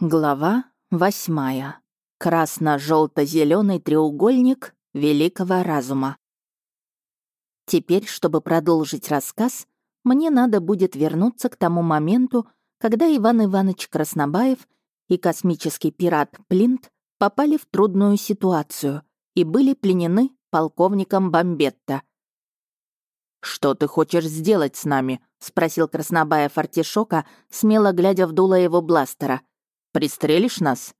Глава восьмая. Красно-желто-зеленый треугольник великого разума. Теперь, чтобы продолжить рассказ, мне надо будет вернуться к тому моменту, когда Иван Иванович Краснобаев и космический пират Плинт попали в трудную ситуацию и были пленены полковником Бомбетта. «Что ты хочешь сделать с нами?» — спросил Краснобаев Артишока, смело глядя в дуло его бластера — Пристрелишь нас?»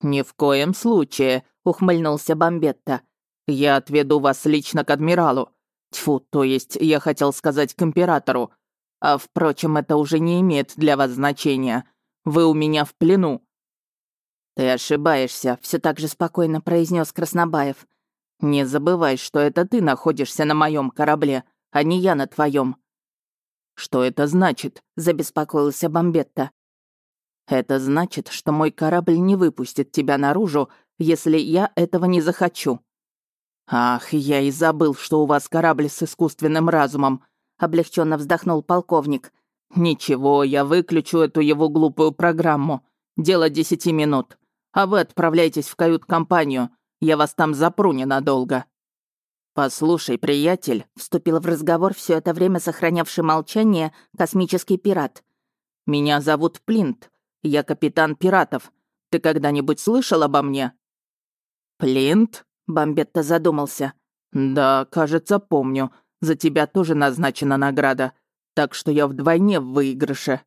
«Ни в коем случае», — ухмыльнулся Бомбетта. «Я отведу вас лично к адмиралу. Тьфу, то есть я хотел сказать к императору. А впрочем, это уже не имеет для вас значения. Вы у меня в плену». «Ты ошибаешься», — все так же спокойно произнес Краснобаев. «Не забывай, что это ты находишься на моем корабле, а не я на твоем. «Что это значит?» — забеспокоился Бомбетта. Это значит, что мой корабль не выпустит тебя наружу, если я этого не захочу. Ах, я и забыл, что у вас корабль с искусственным разумом, облегченно вздохнул полковник. Ничего, я выключу эту его глупую программу. Дело десяти минут. А вы отправляйтесь в кают-компанию. Я вас там запру ненадолго. «Послушай, приятель», — вступил в разговор все это время сохранявший молчание космический пират. «Меня зовут Плинт. Я капитан пиратов. Ты когда-нибудь слышал обо мне?» «Плинт?» — Бомбетта задумался. «Да, кажется, помню. За тебя тоже назначена награда. Так что я вдвойне в выигрыше».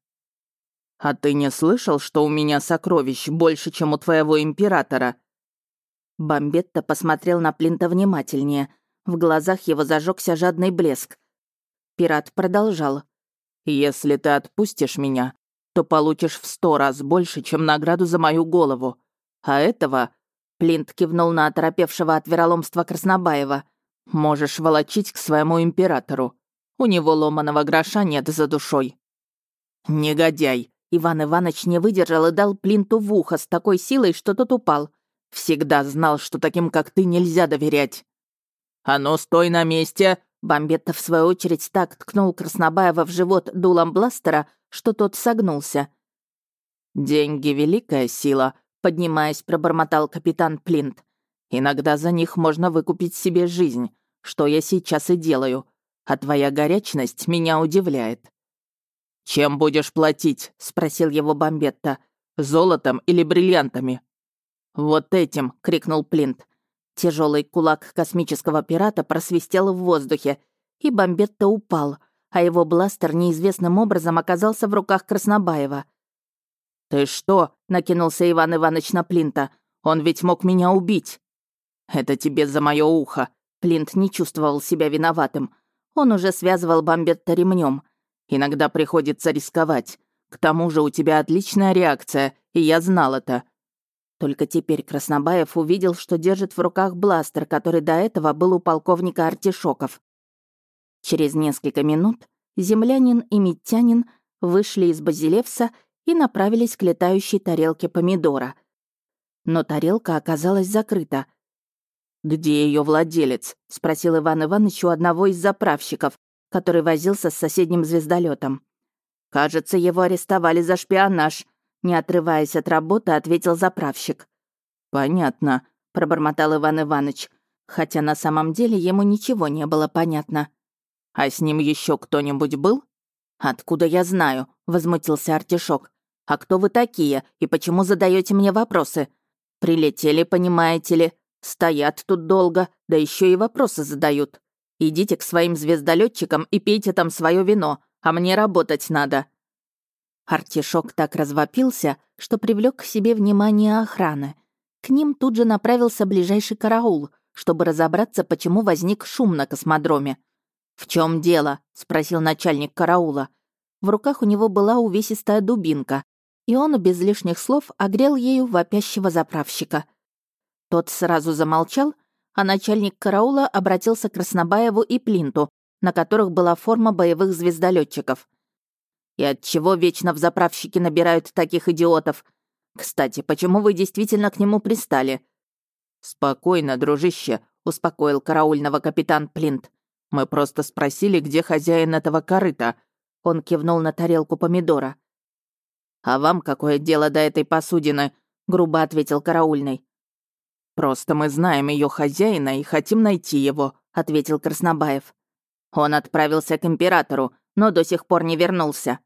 «А ты не слышал, что у меня сокровищ больше, чем у твоего императора?» Бомбетта посмотрел на Плинта внимательнее. В глазах его зажегся жадный блеск. Пират продолжал. «Если ты отпустишь меня, то получишь в сто раз больше, чем награду за мою голову. А этого...» Плинт кивнул на оторопевшего от вероломства Краснобаева. «Можешь волочить к своему императору. У него ломаного гроша нет за душой». «Негодяй!» Иван Иванович не выдержал и дал Плинту в ухо с такой силой, что тот упал. «Всегда знал, что таким, как ты, нельзя доверять». «А ну, стой на месте!» Бомбетта, в свою очередь, так ткнул Краснобаева в живот дулом бластера, что тот согнулся. «Деньги — великая сила», — поднимаясь, пробормотал капитан Плинт. «Иногда за них можно выкупить себе жизнь, что я сейчас и делаю, а твоя горячность меня удивляет». «Чем будешь платить?» — спросил его Бомбетта. «Золотом или бриллиантами?» «Вот этим!» — крикнул Плинт. Тяжелый кулак космического пирата просвистел в воздухе, и Бомбетта упал — а его бластер неизвестным образом оказался в руках Краснобаева. «Ты что?» — накинулся Иван Иванович на Плинта. «Он ведь мог меня убить!» «Это тебе за мое ухо!» Плинт не чувствовал себя виноватым. Он уже связывал Бомбетта ремнем. «Иногда приходится рисковать. К тому же у тебя отличная реакция, и я знал это». Только теперь Краснобаев увидел, что держит в руках бластер, который до этого был у полковника Артишоков. Через несколько минут землянин и митянин вышли из Базилевса и направились к летающей тарелке помидора. Но тарелка оказалась закрыта. «Где ее владелец?» — спросил Иван Иванович у одного из заправщиков, который возился с соседним звездолетом. «Кажется, его арестовали за шпионаж», — не отрываясь от работы, ответил заправщик. «Понятно», — пробормотал Иван Иванович, хотя на самом деле ему ничего не было понятно. А с ним еще кто-нибудь был? Откуда я знаю? возмутился Артишок. А кто вы такие и почему задаете мне вопросы? Прилетели, понимаете ли, стоят тут долго, да еще и вопросы задают. Идите к своим звездолетчикам и пейте там свое вино, а мне работать надо. Артишок так развопился, что привлек к себе внимание охраны. К ним тут же направился ближайший караул, чтобы разобраться, почему возник шум на космодроме. «В чем дело?» — спросил начальник караула. В руках у него была увесистая дубинка, и он без лишних слов огрел ею вопящего заправщика. Тот сразу замолчал, а начальник караула обратился к Краснобаеву и Плинту, на которых была форма боевых звездолетчиков. «И от чего вечно в заправщике набирают таких идиотов? Кстати, почему вы действительно к нему пристали?» «Спокойно, дружище», — успокоил караульного капитан Плинт. Мы просто спросили, где хозяин этого корыта». Он кивнул на тарелку помидора. «А вам какое дело до этой посудины?» — грубо ответил караульный. «Просто мы знаем ее хозяина и хотим найти его», — ответил Краснобаев. «Он отправился к императору, но до сих пор не вернулся».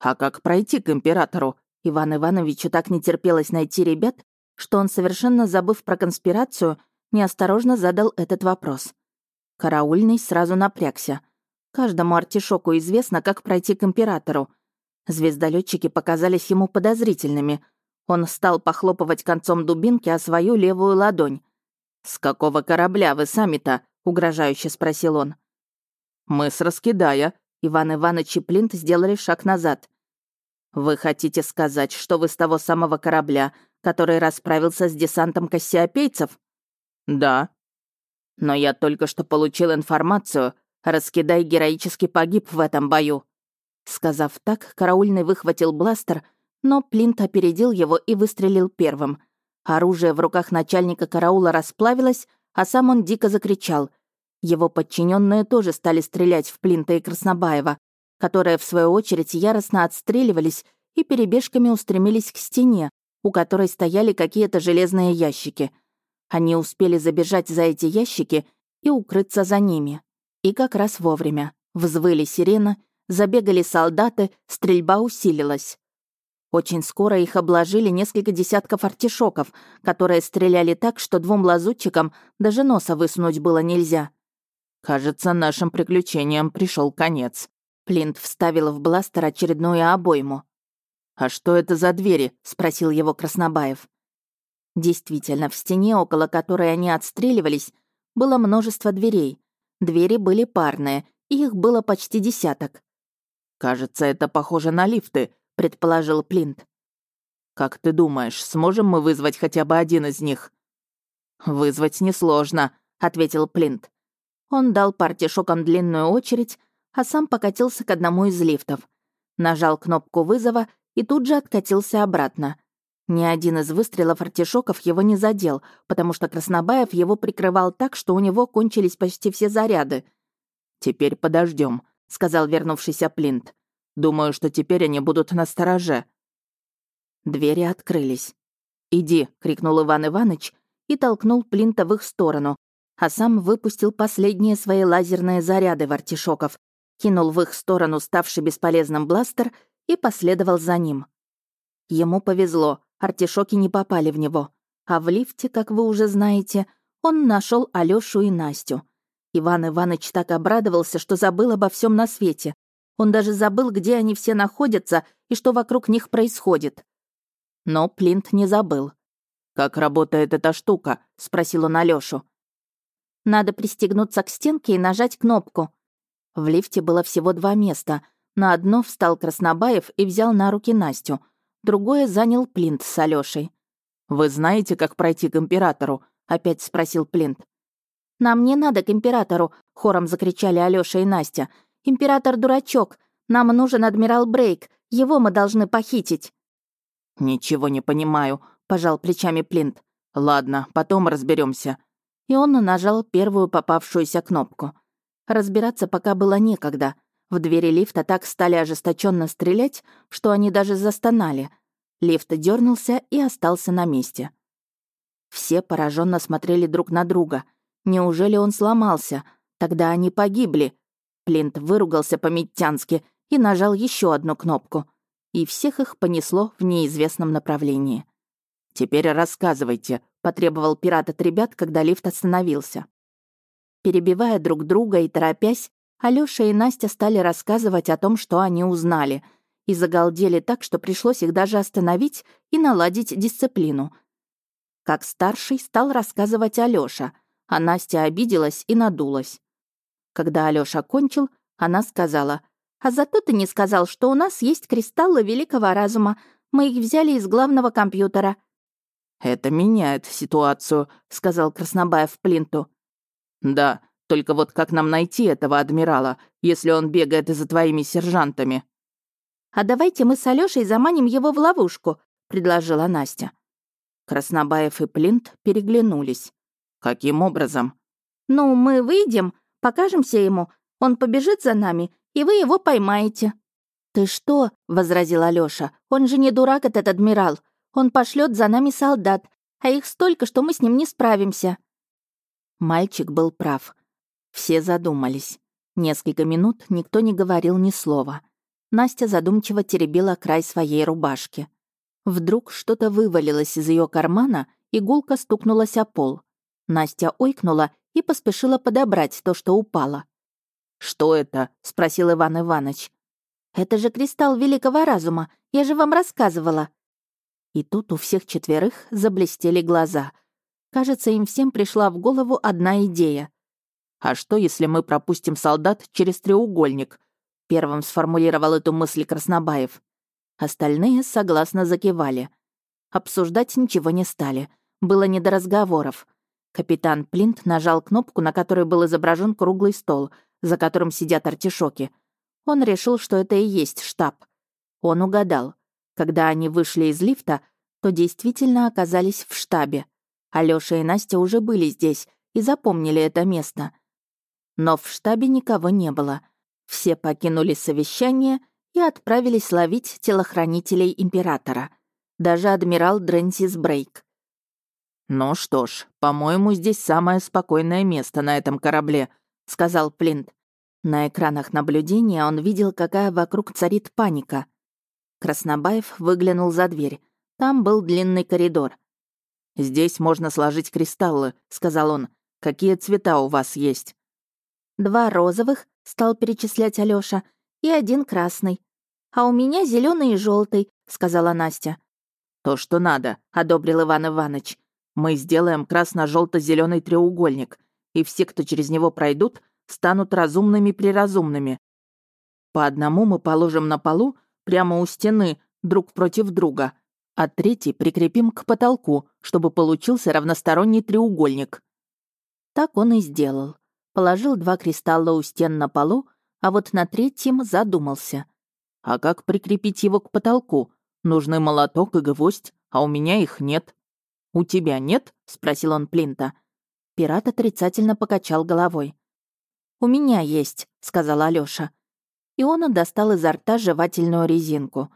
«А как пройти к императору?» Иван Ивановичу так не терпелось найти ребят, что он, совершенно забыв про конспирацию, неосторожно задал этот вопрос. Караульный сразу напрягся. Каждому артишоку известно, как пройти к императору. Звездолетчики показались ему подозрительными. Он стал похлопывать концом дубинки о свою левую ладонь. «С какого корабля вы сами-то?» — угрожающе спросил он. «Мы с Раскидая». Иван Иванович и Плинт сделали шаг назад. «Вы хотите сказать, что вы с того самого корабля, который расправился с десантом кассиопейцев?» «Да». «Но я только что получил информацию. Раскидай героически погиб в этом бою». Сказав так, караульный выхватил бластер, но Плинт опередил его и выстрелил первым. Оружие в руках начальника караула расплавилось, а сам он дико закричал. Его подчиненные тоже стали стрелять в Плинта и Краснобаева, которые, в свою очередь, яростно отстреливались и перебежками устремились к стене, у которой стояли какие-то железные ящики. Они успели забежать за эти ящики и укрыться за ними. И как раз вовремя. Взвыли сирены, забегали солдаты, стрельба усилилась. Очень скоро их обложили несколько десятков артишоков, которые стреляли так, что двум лазутчикам даже носа высунуть было нельзя. «Кажется, нашим приключениям пришел конец», Плинт вставил в бластер очередную обойму. «А что это за двери?» — спросил его Краснобаев. Действительно, в стене, около которой они отстреливались, было множество дверей. Двери были парные, их было почти десяток. «Кажется, это похоже на лифты», — предположил Плинт. «Как ты думаешь, сможем мы вызвать хотя бы один из них?» «Вызвать несложно», — ответил Плинт. Он дал партишокам длинную очередь, а сам покатился к одному из лифтов. Нажал кнопку вызова и тут же откатился обратно. Ни один из выстрелов артишоков его не задел, потому что Краснобаев его прикрывал так, что у него кончились почти все заряды. «Теперь подождем, сказал вернувшийся Плинт. «Думаю, что теперь они будут на стороже». Двери открылись. «Иди!» — крикнул Иван Иванович и толкнул Плинта в их сторону, а сам выпустил последние свои лазерные заряды в артишоков, кинул в их сторону ставший бесполезным бластер и последовал за ним. Ему повезло, артишоки не попали в него. А в лифте, как вы уже знаете, он нашел Алёшу и Настю. Иван Иванович так обрадовался, что забыл обо всем на свете. Он даже забыл, где они все находятся и что вокруг них происходит. Но Плинт не забыл. «Как работает эта штука?» — спросил он Алёшу. «Надо пристегнуться к стенке и нажать кнопку», в лифте было всего два места. На одно встал Краснобаев и взял на руки Настю. Другое занял Плинт с Алёшей. «Вы знаете, как пройти к императору?» — опять спросил Плинт. «Нам не надо к императору», — хором закричали Алёша и Настя. «Император дурачок. Нам нужен адмирал Брейк. Его мы должны похитить». «Ничего не понимаю», — пожал плечами Плинт. «Ладно, потом разберемся. И он нажал первую попавшуюся кнопку. Разбираться пока было некогда. В двери лифта так стали ожесточенно стрелять, что они даже застонали. Лифт дернулся и остался на месте. Все пораженно смотрели друг на друга. Неужели он сломался? Тогда они погибли. Плинт выругался по-миттянски и нажал еще одну кнопку. И всех их понесло в неизвестном направлении. «Теперь рассказывайте», — потребовал пират от ребят, когда лифт остановился. Перебивая друг друга и торопясь, Алёша и Настя стали рассказывать о том, что они узнали, и загалдели так, что пришлось их даже остановить и наладить дисциплину. Как старший стал рассказывать Алёша, а Настя обиделась и надулась. Когда Алёша кончил, она сказала, «А зато ты не сказал, что у нас есть кристаллы великого разума. Мы их взяли из главного компьютера». «Это меняет ситуацию», — сказал Краснобаев Плинту. «Да, только вот как нам найти этого адмирала, если он бегает за твоими сержантами?» «А давайте мы с Алёшей заманим его в ловушку», — предложила Настя. Краснобаев и Плинт переглянулись. «Каким образом?» «Ну, мы выйдем, покажемся ему, он побежит за нами, и вы его поймаете». «Ты что?» — возразил Алёша. «Он же не дурак, этот адмирал. Он пошлет за нами солдат, а их столько, что мы с ним не справимся». Мальчик был прав. Все задумались. Несколько минут никто не говорил ни слова. Настя задумчиво теребила край своей рубашки. Вдруг что-то вывалилось из ее кармана, и гулко стукнулась о пол. Настя ойкнула и поспешила подобрать то, что упало. «Что это?» — спросил Иван Иванович. «Это же кристалл великого разума, я же вам рассказывала». И тут у всех четверых заблестели глаза. Кажется, им всем пришла в голову одна идея. «А что, если мы пропустим солдат через треугольник?» Первым сформулировал эту мысль Краснобаев. Остальные согласно закивали. Обсуждать ничего не стали. Было не до разговоров. Капитан Плинт нажал кнопку, на которой был изображен круглый стол, за которым сидят артишоки. Он решил, что это и есть штаб. Он угадал. Когда они вышли из лифта, то действительно оказались в штабе. Алёша и Настя уже были здесь и запомнили это место. Но в штабе никого не было. Все покинули совещание и отправились ловить телохранителей императора. Даже адмирал Дрэнсис Брейк. «Ну что ж, по-моему, здесь самое спокойное место на этом корабле», — сказал Плинт. На экранах наблюдения он видел, какая вокруг царит паника. Краснобаев выглянул за дверь. Там был длинный коридор. «Здесь можно сложить кристаллы», — сказал он. «Какие цвета у вас есть?» «Два розовых», — стал перечислять Алёша, «и один красный. А у меня зеленый и желтый», — сказала Настя. «То, что надо», — одобрил Иван Иванович. Мы сделаем красно-желто-зеленый треугольник, и все, кто через него пройдут, станут разумными-приразумными. По одному мы положим на полу, прямо у стены, друг против друга, а третий прикрепим к потолку, чтобы получился равносторонний треугольник. Так он и сделал. Положил два кристалла у стен на полу, а вот на третьем задумался. А как прикрепить его к потолку? Нужны молоток и гвоздь, а у меня их нет. «У тебя нет?» — спросил он Плинта. Пират отрицательно покачал головой. «У меня есть», — сказал Алёша. И он достал изо рта жевательную резинку.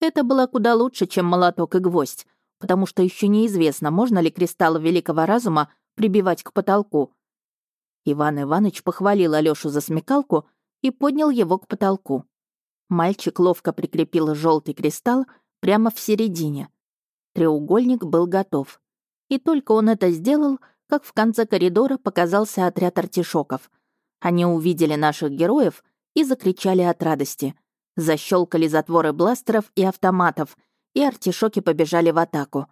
Это было куда лучше, чем молоток и гвоздь, потому что еще неизвестно, можно ли кристаллы великого разума прибивать к потолку. Иван Иванович похвалил Алёшу за смекалку и поднял его к потолку. Мальчик ловко прикрепил желтый кристалл прямо в середине. Треугольник был готов. И только он это сделал, как в конце коридора показался отряд артишоков. Они увидели наших героев и закричали от радости. Защелкали затворы бластеров и автоматов, и артишоки побежали в атаку.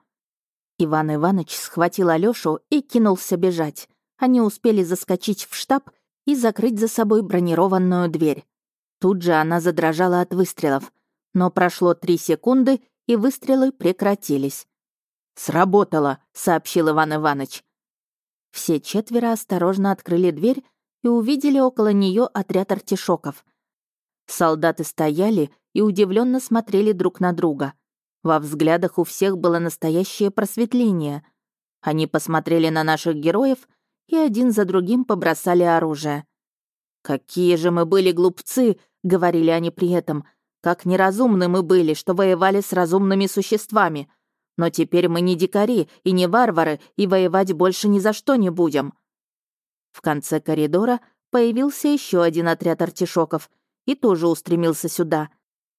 Иван Иванович схватил Алёшу и кинулся бежать. Они успели заскочить в штаб и закрыть за собой бронированную дверь. Тут же она задрожала от выстрелов. Но прошло три секунды, и выстрелы прекратились. «Сработало», — сообщил Иван Иванович. Все четверо осторожно открыли дверь и увидели около нее отряд артишоков. Солдаты стояли и удивленно смотрели друг на друга. Во взглядах у всех было настоящее просветление. Они посмотрели на наших героев и один за другим побросали оружие. «Какие же мы были глупцы!» — говорили они при этом — как неразумны мы были, что воевали с разумными существами. Но теперь мы не дикари и не варвары, и воевать больше ни за что не будем». В конце коридора появился еще один отряд артишоков и тоже устремился сюда.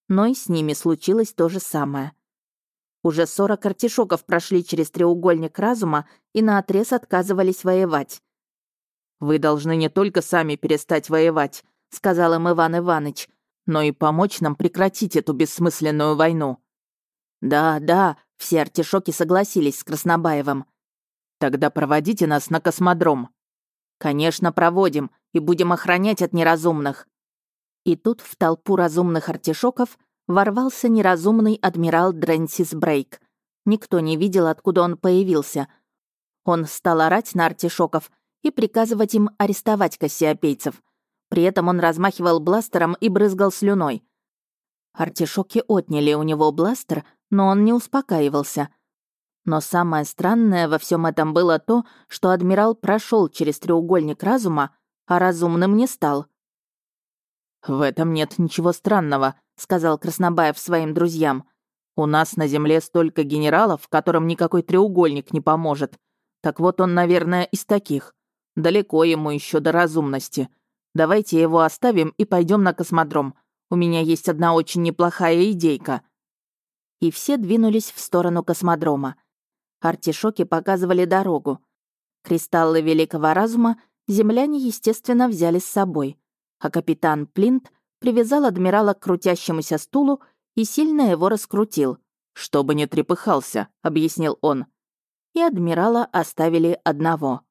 Но и с ними случилось то же самое. Уже сорок артишоков прошли через треугольник разума и наотрез отказывались воевать. «Вы должны не только сами перестать воевать», — сказал им Иван Иванович, но и помочь нам прекратить эту бессмысленную войну». «Да, да», — все артишоки согласились с Краснобаевым. «Тогда проводите нас на космодром». «Конечно, проводим, и будем охранять от неразумных». И тут в толпу разумных артишоков ворвался неразумный адмирал Дрэнсис Брейк. Никто не видел, откуда он появился. Он стал орать на артишоков и приказывать им арестовать кассиопейцев. При этом он размахивал бластером и брызгал слюной. Артишоки отняли у него бластер, но он не успокаивался. Но самое странное во всем этом было то, что адмирал прошел через треугольник разума, а разумным не стал. «В этом нет ничего странного», — сказал Краснобаев своим друзьям. «У нас на Земле столько генералов, которым никакой треугольник не поможет. Так вот он, наверное, из таких. Далеко ему еще до разумности. Давайте его оставим и пойдем на космодром. У меня есть одна очень неплохая идейка». И все двинулись в сторону космодрома. Артишоки показывали дорогу. Кристаллы великого разума земляне, естественно, взяли с собой. А капитан Плинт привязал адмирала к крутящемуся стулу и сильно его раскрутил. «Чтобы не трепыхался», — объяснил он. И адмирала оставили одного —